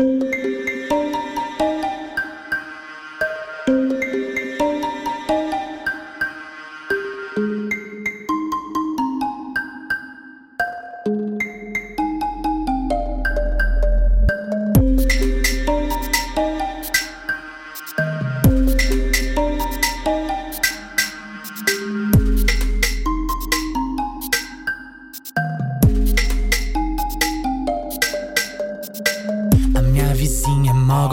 Música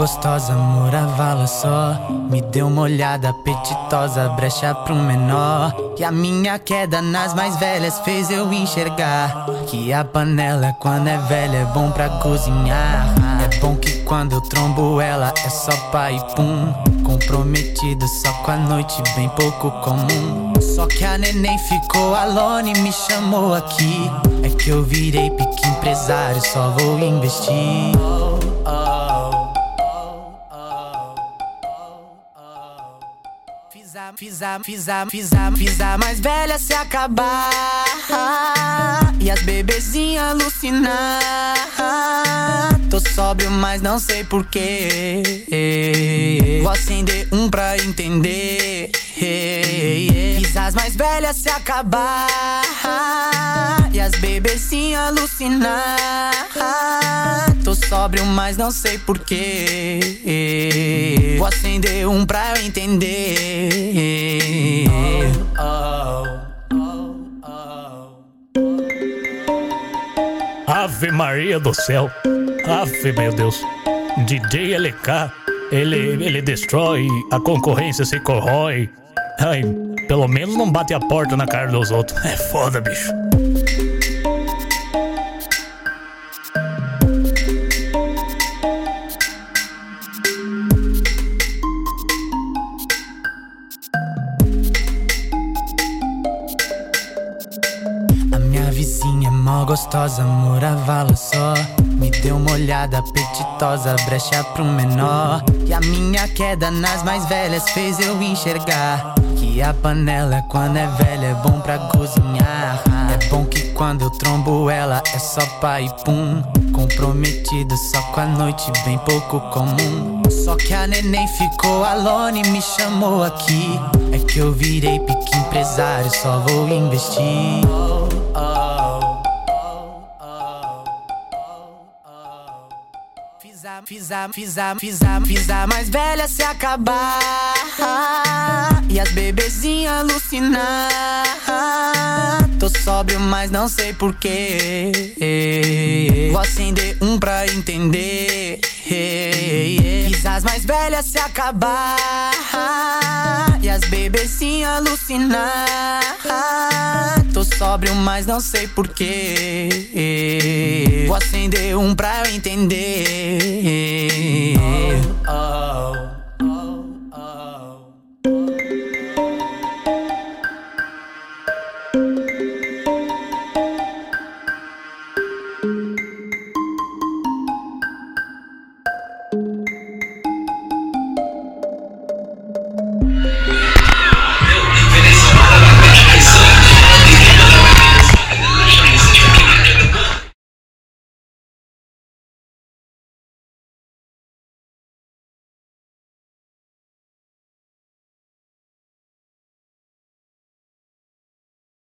gostosa, morava lá só. Me deu uma olhada apetitosa, brecha pro menor. E a minha queda nas mais velhas fez eu enxergar que a panela, quando é velha, é bom pra cozinhar. É bom que quando eu trombo ela é só pai e pum. Comprometido só com a noite, bem pouco comum. Só que a neném ficou alone e me chamou aqui. É que eu virei pique empresário, só vou investir. Fiz a, fiz a, fiz a, fiz a mais velha se acabar. E as bebezinhas alucinar Tô sóbrio, mas não sei porquê Vou acender um pra entender. Fiz as mais velhas se acabar. E as bebezinhas alucinar Tô sóbrio, mas não sei porquê. Vou acender um pra entender. Ave Maria do céu. Ave, meu Deus. DJ LK, ele, ele destrói, a concorrência se corrói. Ai, pelo menos não bate a porta na cara dos outros. É foda, bicho. Gostosa, morava lá só. Me deu uma olhada apetitosa, brecha pro menor. E a minha queda nas mais velhas fez eu enxergar que a panela, quando é velha, é bom pra cozinhar. É bom que quando eu trombo ela é só pai e pum. Comprometido só com a noite, bem pouco comum. Só que a neném ficou alone e me chamou aqui. É que eu virei pique empresário, só vou investir. Fiz a, fiz a, fiz a, fiz a mais velha se acabar. E as bebezinhas alucinar Tô sóbrio, mas não sei porquê Vou acender um pra entender. Fiz as mais velhas se acabar. E as bebezinhas alucinar tô sóbrio, mas não sei porquê. Vou acender um pra eu entender. Oh, oh.